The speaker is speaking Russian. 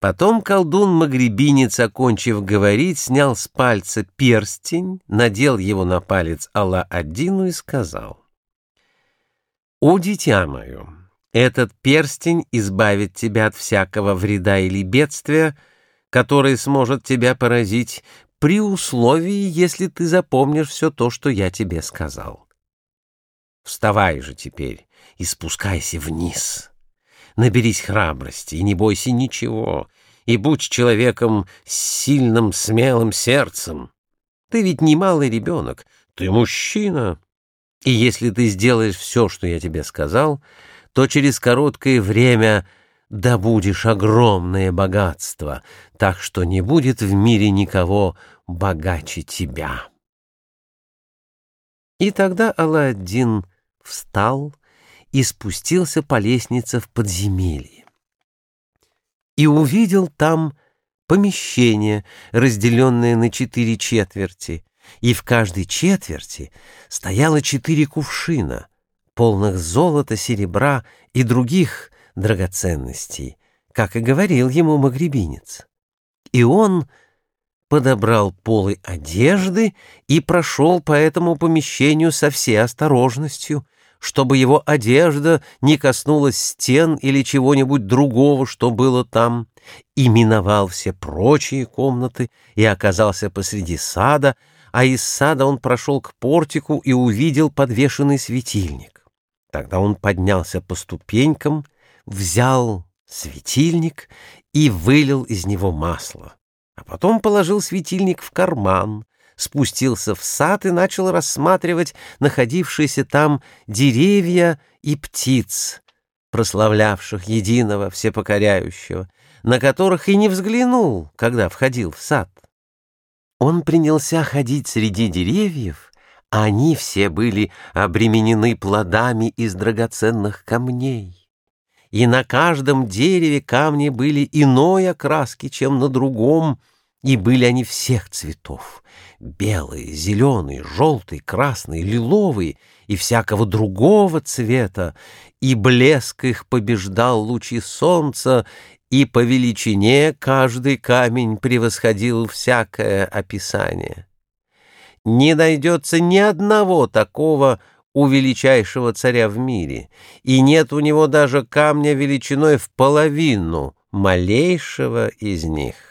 Потом колдун-магребинец, окончив говорить, снял с пальца перстень, надел его на палец Алла-Аддину и сказал. «О, дитя мое, этот перстень избавит тебя от всякого вреда или бедствия, которое сможет тебя поразить, при условии, если ты запомнишь все то, что я тебе сказал. Вставай же теперь и спускайся вниз» наберись храбрости и не бойся ничего, и будь человеком с сильным, смелым сердцем. Ты ведь не малый ребенок, ты мужчина. И если ты сделаешь все, что я тебе сказал, то через короткое время добудешь огромное богатство, так что не будет в мире никого богаче тебя. И тогда Алладин встал и спустился по лестнице в подземелье. И увидел там помещение, разделенное на четыре четверти, и в каждой четверти стояло четыре кувшина, полных золота, серебра и других драгоценностей, как и говорил ему магребинец. И он подобрал полы одежды и прошел по этому помещению со всей осторожностью — чтобы его одежда не коснулась стен или чего-нибудь другого, что было там, и миновал все прочие комнаты и оказался посреди сада, а из сада он прошел к портику и увидел подвешенный светильник. Тогда он поднялся по ступенькам, взял светильник и вылил из него масло, а потом положил светильник в карман, спустился в сад и начал рассматривать находившиеся там деревья и птиц, прославлявших единого всепокоряющего, на которых и не взглянул, когда входил в сад. Он принялся ходить среди деревьев, а они все были обременены плодами из драгоценных камней. И на каждом дереве камни были иной окраски, чем на другом, и были они всех цветов — белые, зеленые, желтые, красные, лиловые и всякого другого цвета, и блеск их побеждал лучи солнца, и по величине каждый камень превосходил всякое описание. Не найдется ни одного такого у величайшего царя в мире, и нет у него даже камня величиной в половину малейшего из них.